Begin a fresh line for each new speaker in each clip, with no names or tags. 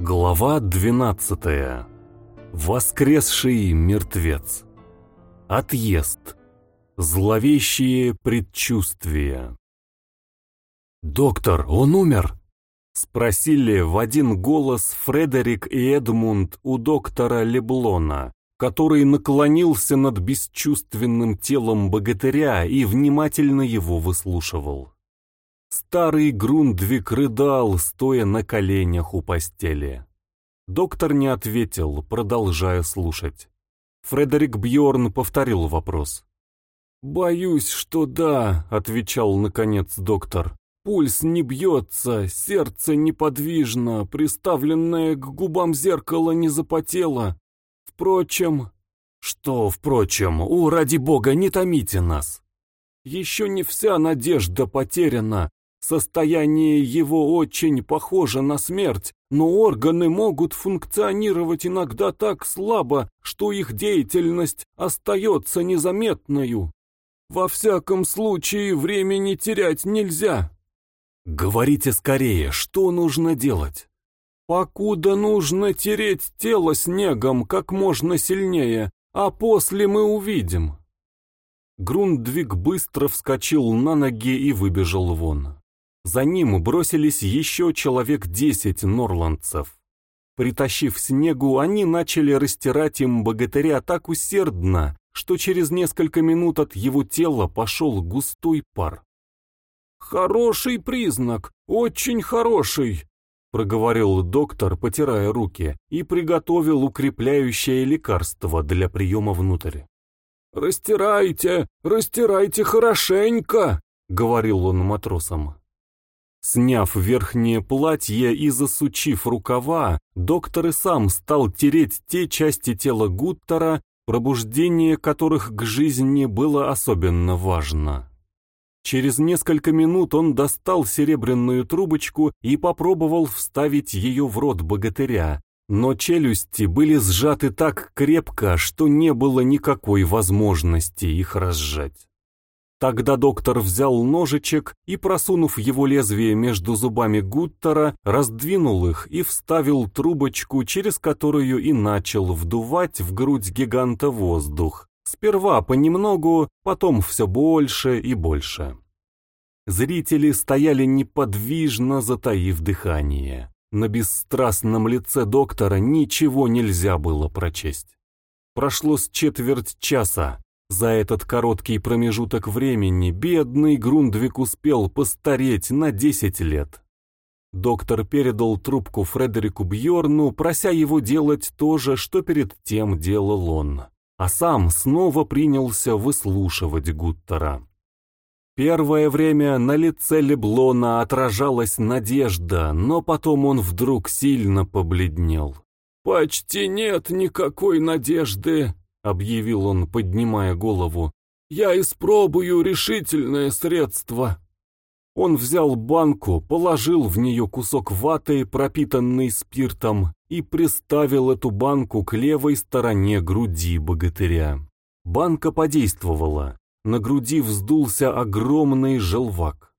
Глава 12. Воскресший мертвец. Отъезд. Зловещие предчувствия. «Доктор, он умер?» Спросили в один голос Фредерик и Эдмунд у доктора Леблона, который наклонился над бесчувственным телом богатыря и внимательно его выслушивал. Старый Грундвик рыдал, стоя на коленях у постели. Доктор не ответил, продолжая слушать. Фредерик Бьорн повторил вопрос. «Боюсь, что да», — отвечал наконец доктор. «Пульс не бьется, сердце неподвижно, приставленное к губам зеркало не запотело. Впрочем...» «Что, впрочем? У, ради бога, не томите нас!» «Еще не вся надежда потеряна. Состояние его очень похоже на смерть, но органы могут функционировать иногда так слабо, что их деятельность остается незаметною. Во всяком случае, времени терять нельзя. Говорите скорее, что нужно делать? Покуда нужно тереть тело снегом как можно сильнее, а после мы увидим. Грундвиг быстро вскочил на ноги и выбежал вон. За ним бросились еще человек десять норландцев. Притащив снегу, они начали растирать им богатыря так усердно, что через несколько минут от его тела пошел густой пар. «Хороший признак, очень хороший», — проговорил доктор, потирая руки, и приготовил укрепляющее лекарство для приема внутрь. «Растирайте, растирайте хорошенько», — говорил он матросам. Сняв верхнее платье и засучив рукава, доктор и сам стал тереть те части тела Гуттера, пробуждение которых к жизни было особенно важно. Через несколько минут он достал серебряную трубочку и попробовал вставить ее в рот богатыря, но челюсти были сжаты так крепко, что не было никакой возможности их разжать. Тогда доктор взял ножичек и, просунув его лезвие между зубами Гуттера, раздвинул их и вставил трубочку, через которую и начал вдувать в грудь гиганта воздух. Сперва понемногу, потом все больше и больше. Зрители стояли неподвижно, затаив дыхание. На бесстрастном лице доктора ничего нельзя было прочесть. Прошло с четверть часа, за этот короткий промежуток времени бедный Грундвик успел постареть на 10 лет. Доктор передал трубку Фредерику Бьорну, прося его делать то же, что перед тем делал он, а сам снова принялся выслушивать Гуттера. Первое время на лице Леблона отражалась надежда, но потом он вдруг сильно побледнел. «Почти нет никакой надежды», — объявил он, поднимая голову. «Я испробую решительное средство». Он взял банку, положил в нее кусок ваты, пропитанный спиртом, и приставил эту банку к левой стороне груди богатыря. Банка подействовала. На груди вздулся огромный желвак.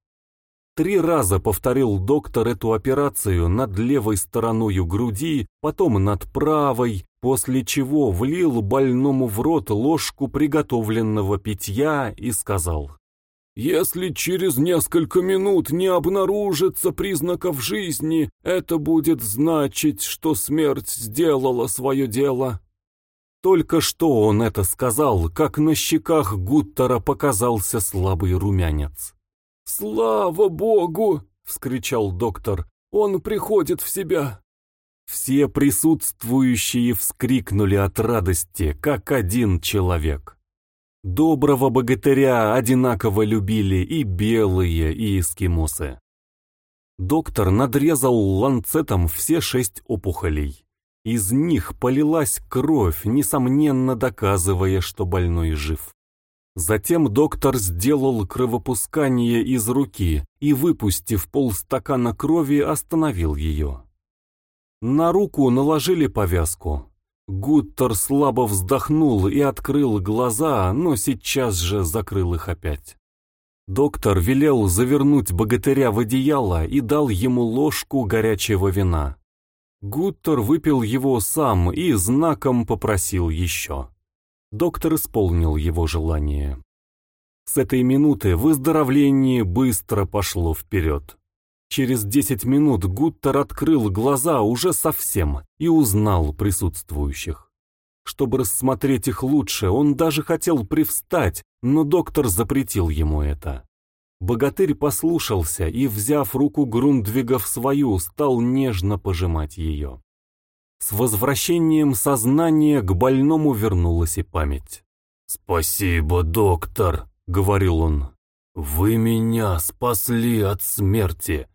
Три раза повторил доктор эту операцию над левой стороною груди, потом над правой, после чего влил больному в рот ложку приготовленного питья и сказал, «Если через несколько минут не обнаружится признаков жизни, это будет значить, что смерть сделала свое дело». Только что он это сказал, как на щеках Гуттера показался слабый румянец. «Слава Богу!» — вскричал доктор. «Он приходит в себя!» Все присутствующие вскрикнули от радости, как один человек. Доброго богатыря одинаково любили и белые, и эскимосы. Доктор надрезал ланцетом все шесть опухолей. Из них полилась кровь, несомненно доказывая, что больной жив. Затем доктор сделал кровопускание из руки и, выпустив полстакана крови, остановил ее. На руку наложили повязку. Гуттер слабо вздохнул и открыл глаза, но сейчас же закрыл их опять. Доктор велел завернуть богатыря в одеяло и дал ему ложку горячего вина. Гуттер выпил его сам и знаком попросил еще. Доктор исполнил его желание. С этой минуты выздоровление быстро пошло вперед. Через десять минут Гуттер открыл глаза уже совсем и узнал присутствующих. Чтобы рассмотреть их лучше, он даже хотел привстать, но доктор запретил ему это. Богатырь послушался и, взяв руку Грундвига в свою, стал нежно пожимать ее. С возвращением сознания к больному вернулась и память.
«Спасибо, доктор», — говорил он. «Вы меня спасли от смерти.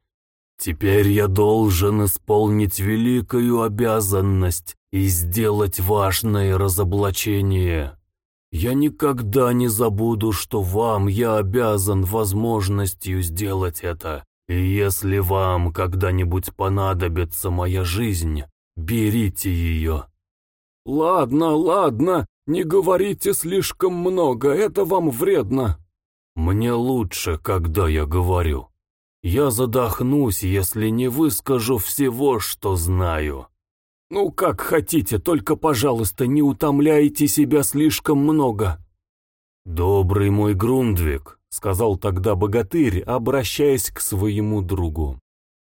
Теперь я должен исполнить великую обязанность и сделать важное разоблачение. Я никогда не забуду, что вам я обязан возможностью сделать это. И если вам когда-нибудь понадобится моя жизнь, берите ее.
Ладно, ладно, не говорите слишком много, это вам вредно.
Мне лучше, когда я говорю. Я задохнусь, если не выскажу всего, что знаю.
Ну, как хотите, только, пожалуйста, не утомляйте себя слишком много.
Добрый мой Грундвик,
сказал тогда богатырь, обращаясь к своему другу.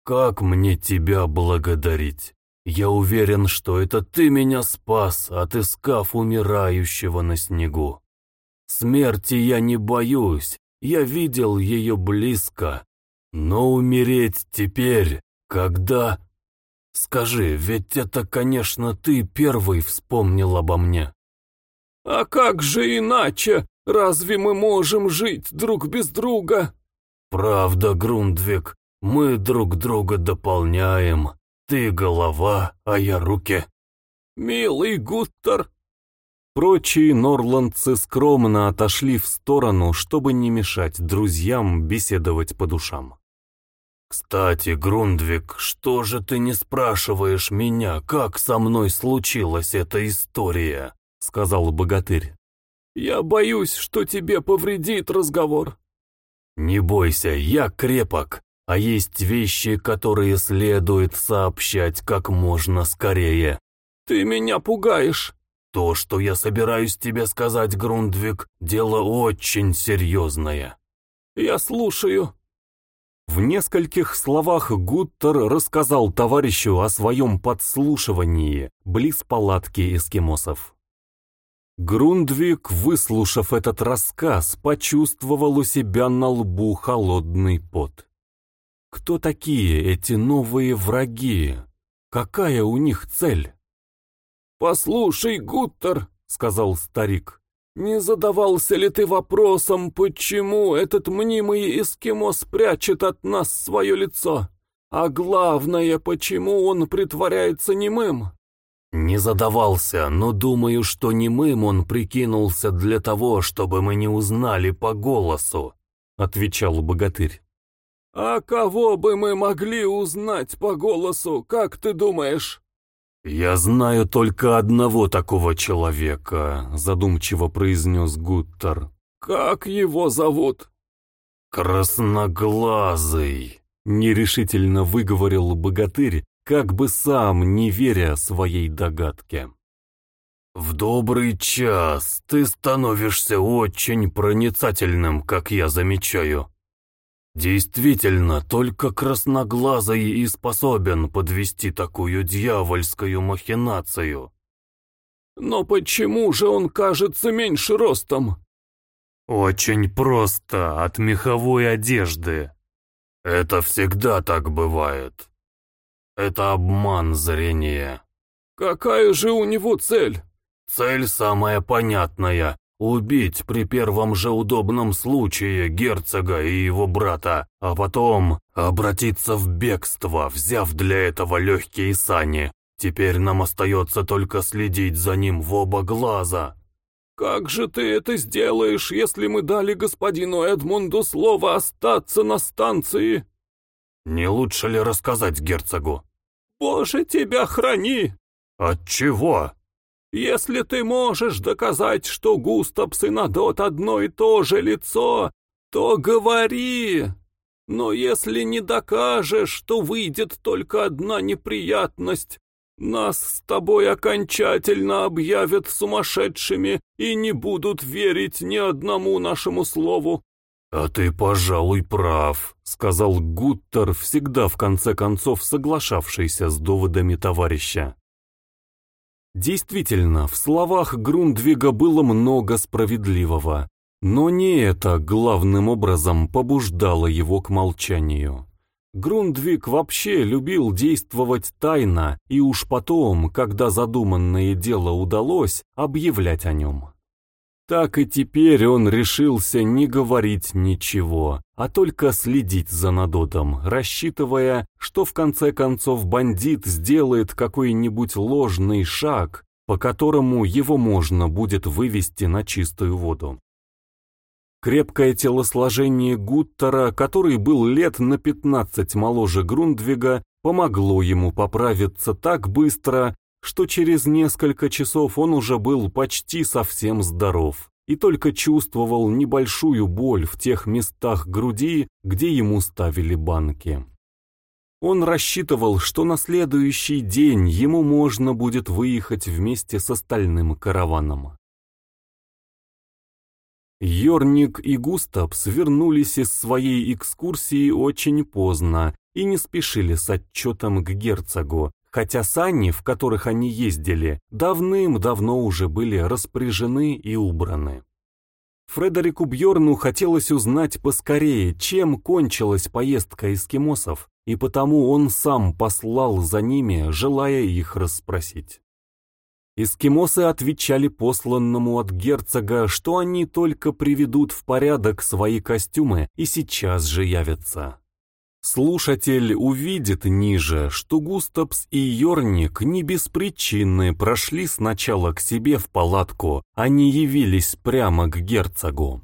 Как мне тебя благодарить? Я уверен, что это ты меня спас, отыскав умирающего на снегу. Смерти я не боюсь, я видел ее близко, но умереть теперь, когда... Скажи, ведь это, конечно, ты первый вспомнил обо мне.
А как же иначе? Разве мы можем жить друг без друга?
Правда, Грундвик, мы друг друга дополняем. Ты голова, а я руки.
Милый Гуттер.
Прочие норландцы скромно отошли в сторону, чтобы не мешать друзьям беседовать по душам.
«Кстати, Грундвик, что же ты не спрашиваешь меня, как со мной случилась эта история?» — сказал богатырь.
«Я боюсь, что тебе повредит разговор».
«Не бойся, я крепок, а есть вещи, которые следует сообщать как можно скорее».
«Ты меня пугаешь».
«То, что я собираюсь тебе сказать, Грундвик, дело очень серьезное».
«Я слушаю».
В нескольких словах Гуттер рассказал товарищу о своем подслушивании близ палатки эскимосов. Грундвик, выслушав этот рассказ, почувствовал у себя на лбу холодный пот. Кто такие эти новые враги? Какая у них цель?
«Послушай, Гуттер», — сказал старик, не задавался ли ты вопросом, почему этот мнимый эскимос прячет от нас свое лицо? А главное, почему он притворяется немым?
Не задавался, но думаю, что немым он прикинулся для того, чтобы мы не узнали по голосу, отвечал богатырь.
А кого бы мы могли узнать по голосу, как ты думаешь?
«Я знаю только одного такого человека», — задумчиво произнес Гуттер.
«Как его зовут?»
«Красноглазый», —
нерешительно выговорил богатырь, как бы сам не веря своей догадке.
«В добрый час ты становишься очень проницательным, как я замечаю. Действительно, только красноглазый и способен подвести такую дьявольскую махинацию.
Но почему же он кажется меньше ростом?
Очень просто, от меховой одежды. Это всегда так бывает. Это обман зрения.
Какая же у него цель?
Цель самая понятная Убить при первом же удобном случае герцога и его брата, а потом обратиться в бегство, взяв для этого легкие сани. Теперь нам остается только следить за ним в оба глаза.
«Как же ты это сделаешь, если мы дали господину Эдмунду слово остаться на станции?»
«Не лучше ли рассказать герцогу?»
«Боже, тебя храни!»
«От чего?»
Если ты можешь доказать, что Густапс и Надот одно и то же лицо, то говори. Но если не докажешь, то выйдет только одна неприятность. Нас с тобой окончательно объявят сумасшедшими и не будут верить ни одному нашему слову.
«А ты, пожалуй, прав», — сказал Гуттер, всегда в конце концов соглашавшийся с доводами товарища. Действительно, в словах Грундвига было много справедливого, но не это главным образом побуждало его к молчанию. Грундвик вообще любил действовать тайно и уж потом, когда задуманное дело удалось, объявлять о нем. Так и теперь он решился не говорить ничего, а только следить за Надотом, рассчитывая, что в конце концов бандит сделает какой-нибудь ложный шаг, по которому его можно будет вывести на чистую воду. Крепкое телосложение Гуттера, который был лет на 15 моложе Грундвига, помогло ему поправиться так быстро, что через несколько часов он уже был почти совсем здоров и только чувствовал небольшую боль в тех местах груди, где ему ставили банки. Он рассчитывал, что на следующий день ему можно будет выехать вместе с остальным караваном. Йорник и Густав свернулись из своей экскурсии очень поздно и не спешили с отчетом к герцогу, хотя сани, в которых они ездили, давным-давно уже были распоряжены и убраны. Фредерику Бьорну хотелось узнать поскорее, чем кончилась поездка эскимосов, и потому он сам послал за ними, желая их расспросить. Эскимосы отвечали посланному от герцога, что они только приведут в порядок свои костюмы и сейчас же явятся. Слушатель увидит ниже, что Густапс и Йорник не без причины прошли сначала к себе в палатку, а не явились прямо к герцогу.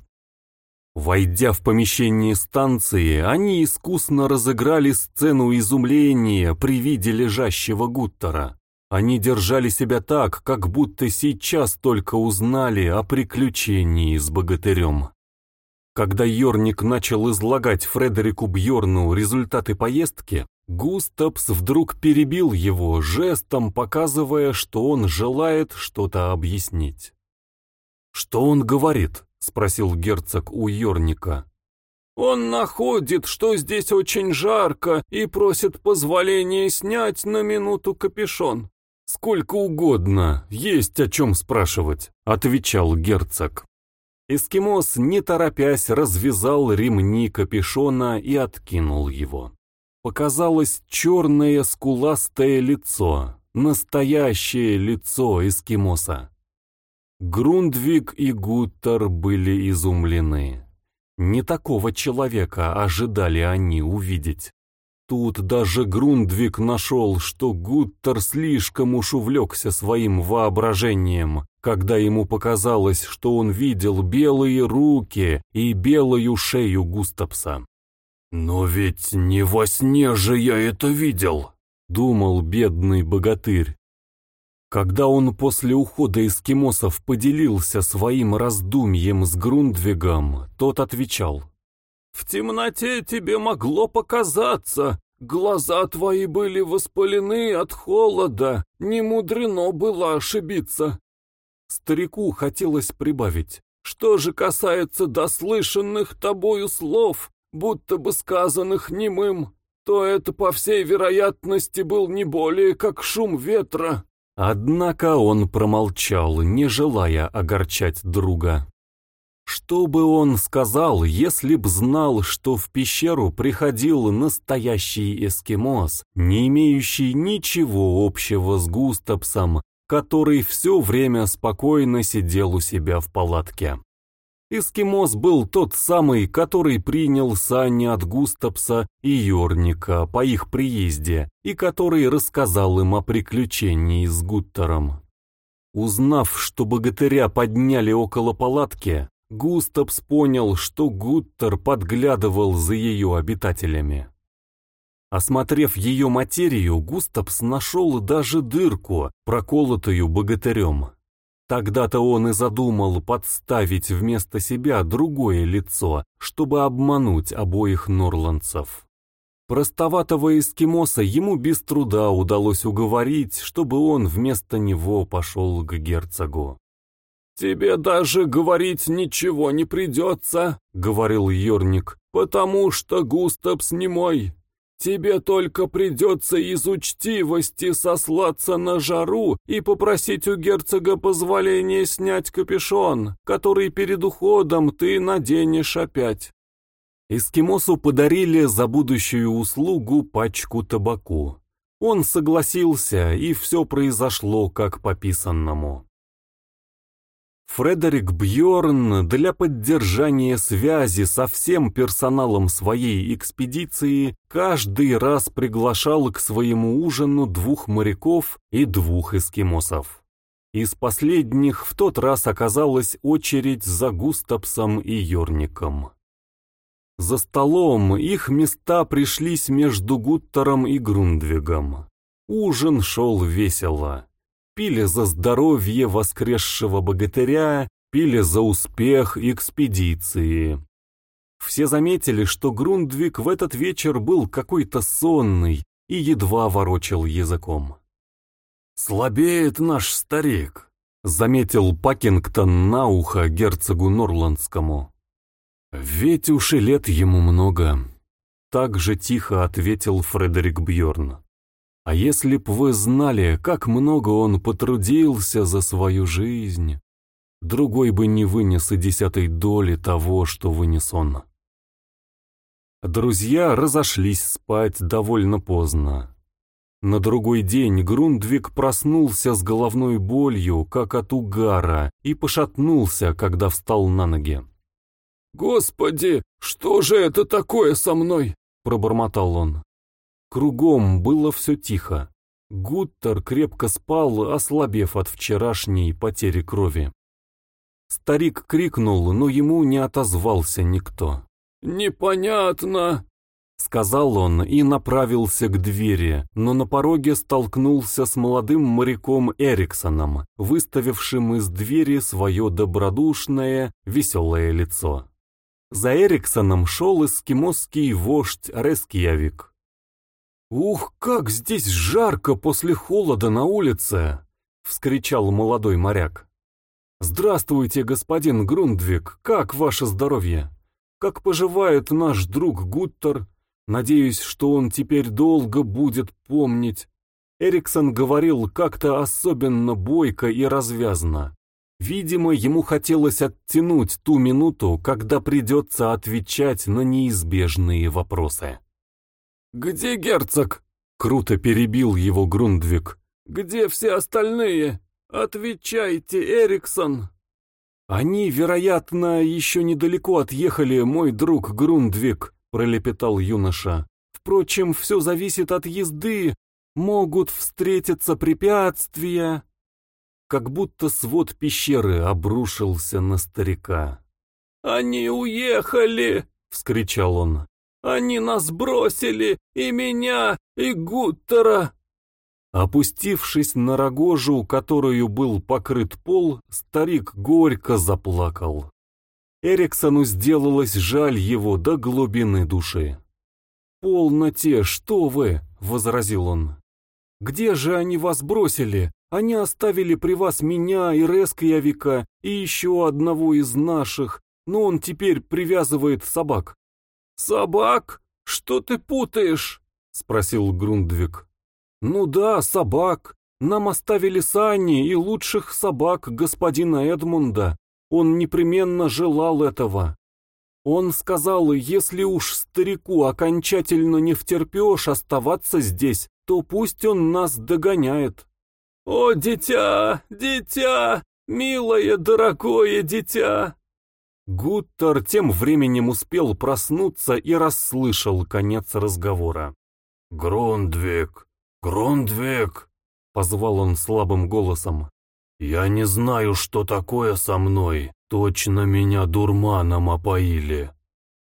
Войдя в помещение станции, они искусно разыграли сцену изумления при виде лежащего Гуттера. Они держали себя так, как будто сейчас только узнали о приключении с богатырем. Когда Йорник начал излагать Фредерику Бьорну результаты поездки, Густапс вдруг перебил его, жестом показывая, что он желает что-то объяснить. «Что он говорит?» — спросил герцог у Йорника.
«Он находит, что здесь очень жарко, и просит позволения снять на минуту капюшон.
«Сколько угодно, есть о чем спрашивать», — отвечал герцог. Эскимос, не торопясь, развязал ремни капюшона и откинул его. Показалось черное скуластое лицо, настоящее лицо эскимоса. Грундвик и Гуттер были изумлены. Не такого человека ожидали они увидеть. Тут даже Грундвик нашел, что Гуттер слишком уж увлекся своим воображением, когда ему показалось, что он видел белые руки и белую шею Густапса. «Но ведь не во сне же я это видел», — думал бедный богатырь. Когда он после ухода эскимосов поделился своим раздумьем с Грундвигом, тот отвечал —
в темноте тебе могло показаться. Глаза твои были воспалены от холода. Не мудрено было ошибиться. Старику хотелось прибавить. Что же касается дослышанных тобою слов, будто бы сказанных немым, то это, по всей вероятности, был не более как шум ветра.
Однако он промолчал, не желая огорчать друга. Что бы он сказал, если б знал, что в пещеру приходил настоящий эскимос, не имеющий ничего общего с Густапсом, который все время спокойно сидел у себя в палатке? Эскимос был тот самый, который принял сани от Густапса и Йорника по их приезде и который рассказал им о приключении с Гуттером. Узнав, что богатыря подняли около палатки, Густапс понял, что Гуттер подглядывал за ее обитателями. Осмотрев ее материю, Густапс нашел даже дырку, проколотую богатырем.
Тогда-то он и задумал подставить вместо себя другое лицо, чтобы обмануть обоих норландцев. Простоватого эскимоса ему без труда удалось уговорить, чтобы он вместо него пошел к герцогу.
«Тебе даже говорить ничего не придется», — говорил Йорник, «потому что Густапс не мой. Тебе только придется из учтивости сослаться на жару и попросить у герцога позволения снять капюшон, который перед уходом ты наденешь опять.
Эскимосу подарили за будущую услугу пачку табаку. Он согласился, и все произошло как по писанному. Фредерик Бьорн для поддержания связи со всем персоналом своей экспедиции каждый раз приглашал к своему ужину двух моряков и двух эскимосов. Из последних в тот раз оказалась очередь за Густапсом и Йорником. За столом их места пришлись между Гуттером и Грундвигом. Ужин шел весело. Пили за здоровье воскресшего богатыря, пили за успех экспедиции. Все заметили, что Грундвиг в этот вечер был какой-то сонный и едва ворочал языком.
«Слабеет наш старик», — заметил
Пакингтон на ухо герцогу Норландскому. «Ведь уж и лет ему много», — так же тихо ответил Фредерик Бьорн. «А если б вы знали, как много он потрудился за свою жизнь, другой бы не вынес и десятой доли того, что вынес он». Друзья разошлись спать довольно поздно. На другой день Грундвик проснулся с головной болью, как от угара, и пошатнулся, когда встал на ноги.
«Господи, что же это такое со мной?» — пробормотал он.
Кругом было все тихо. Гуттер крепко спал, ослабев от вчерашней потери крови. Старик крикнул, но ему не отозвался никто.
«Непонятно», — сказал он и направился к двери, но на пороге столкнулся с молодым моряком Эриксоном, выставившим из двери свое добродушное, веселое лицо.
За Эриксоном шел эскимосский вождь Рескьявик. «Ух, как здесь жарко после холода на улице!» — вскричал молодой моряк. «Здравствуйте, господин Грундвик, как ваше здоровье? Как поживает наш друг Гуттер? Надеюсь, что он теперь долго будет помнить». Эриксон говорил как-то особенно бойко и развязно. Видимо, ему хотелось оттянуть ту минуту, когда придется отвечать на неизбежные вопросы.
«Где герцог?»
— круто перебил его Грундвик.
«Где все остальные? Отвечайте, Эриксон!»
«Они, вероятно, еще недалеко отъехали, мой друг Грундвик», — пролепетал юноша. «Впрочем, все зависит от езды. Могут встретиться препятствия» как будто свод пещеры обрушился на старика.
«Они уехали!» — вскричал он. «Они нас бросили, и меня, и Гуттера!»
Опустившись на рогожу, которую был покрыт пол, старик горько заплакал. Эриксону сделалось жаль его до глубины души. «Полноте, что вы!» — возразил он. «Где же они вас бросили? Они оставили при вас меня и Рескьявика, и еще одного из наших, но он теперь привязывает собак».
«Собак? Что ты путаешь?» — спросил Грундвик.
«Ну да, собак. Нам оставили сани и лучших собак господина Эдмунда. Он непременно желал этого. Он сказал, если уж старику окончательно не втерпешь оставаться здесь, то пусть он нас догоняет».
«О, дитя, дитя, милое, дорогое дитя!»
Гуттер тем временем успел проснуться и расслышал конец разговора.
«Грундвик, Грундвик!» — позвал он слабым голосом. «Я не знаю, что такое со мной. Точно меня дурманом опоили».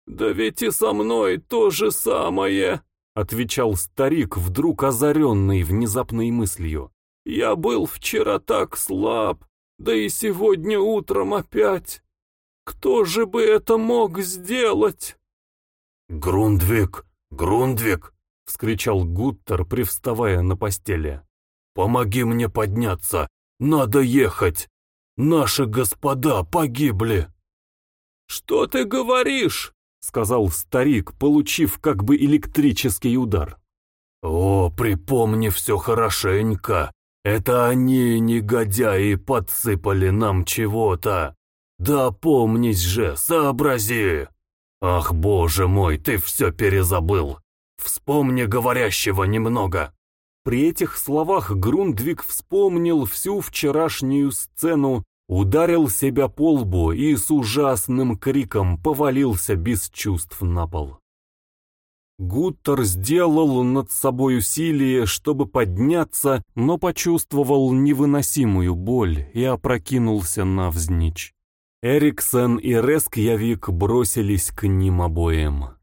«Да ведь и со мной то же самое!» — отвечал старик, вдруг озаренный внезапной мыслью. Я был вчера так слаб. Да и сегодня утром опять. Кто же бы это мог сделать?
«Грундвик! Грундвик!» — вскричал Гуттер, привставая на постели. «Помоги мне подняться! Надо ехать! Наши господа погибли!»
«Что ты говоришь?»
— сказал старик, получив как бы электрический удар.
«О, припомни все хорошенько. Это они, негодяи, подсыпали нам чего-то. Да помнись же, сообрази. Ах, боже мой, ты все перезабыл. Вспомни говорящего немного».
При этих словах Грундвик вспомнил всю вчерашнюю сцену, ударил себя по лбу и с ужасным криком повалился без чувств на пол. Гуттер сделал над собой усилие, чтобы подняться, но почувствовал невыносимую боль и опрокинулся навзничь. Эриксон и Рескьявик бросились к ним обоим.